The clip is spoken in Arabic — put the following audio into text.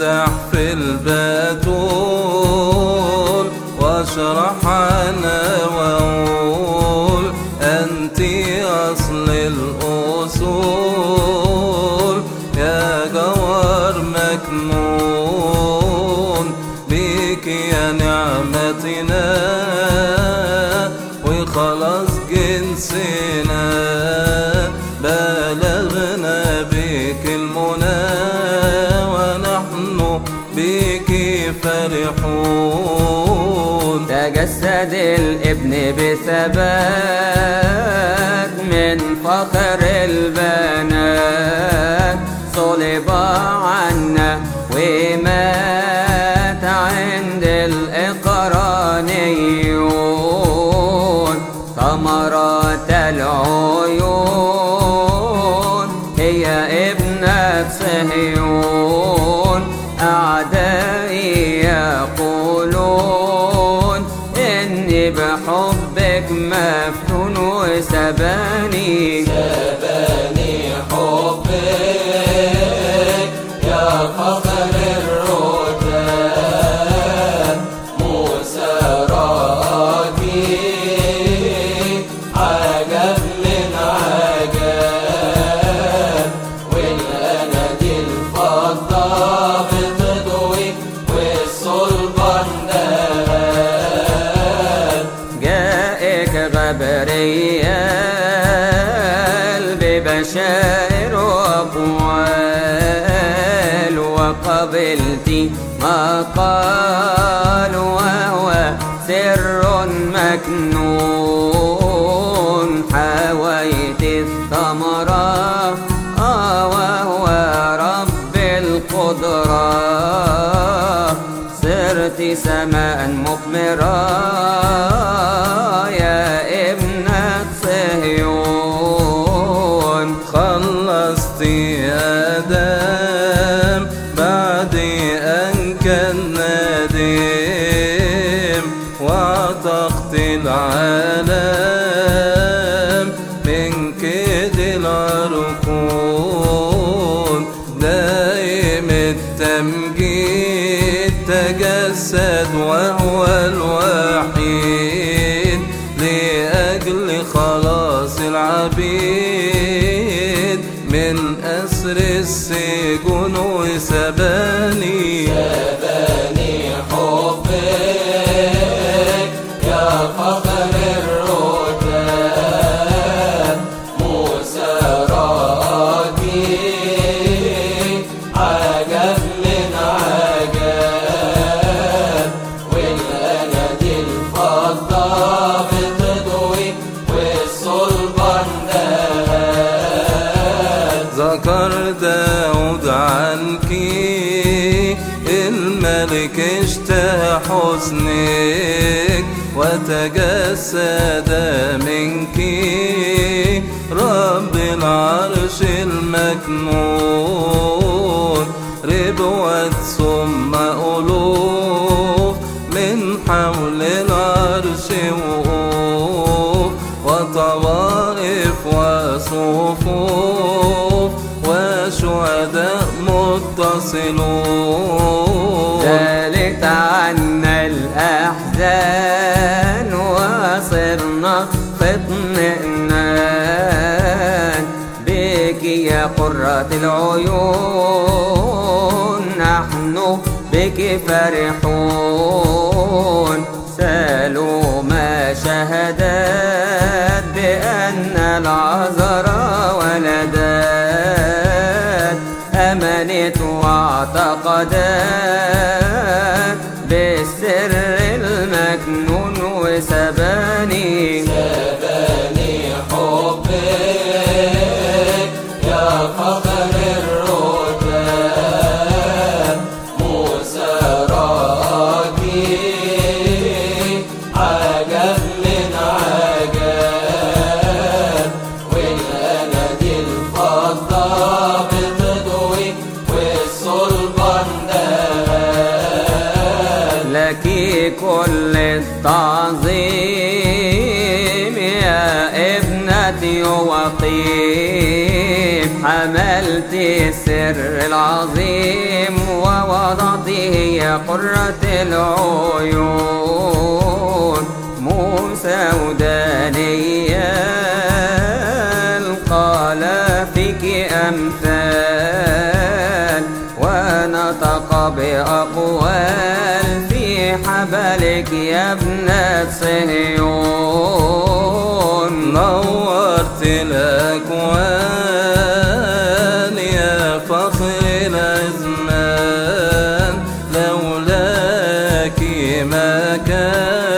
وامدح في البتول واشرح أنا واقول أنت أصل الأصول. يا جوار مكنون بيك يا نعمتنا. وخلاص جنسنا فرحون تجسد الابن بثبات من فخر البنات. صلب عنا ومات عند الإقرانيون. ثمرات العيون وسباني سباني حبك يا فخر ببشائر وأقوال وقبلت ما قال وهو سر مكنون. حويت الثمرة وهو رب القدرة. صرت سماء مقمرة يا ابنة آدم بعد أن كان نادم وعتقت العالم من كيد العرقون. دائم التمجيد تجسد وهو الوحيد. من أسر السجون وسباني. الملك اشتهى حسنك وتجسد منك. رب العرش المكنون ربوة ثم ألوف من حول العرش وقوف وطوائف وصفوف وشهداء متصلون. زالت عنا الأحزان وصرنا في اطمئنان. بك يا قرة العيون نحن بك فرحون. سالوا ما شهدت بأن العذراء واعتقدت بالسر المكنون وسباني لك كل التعظيم يا ابنتي وطيب حملت السر العظيم ووضع يا قرة العيون. موسى ودانيال قال فيك أمثال ونطق بأقوال في حبلك يا ابنة صهيون نورت الأكوان يا فخر الأزمان لولاك ما كان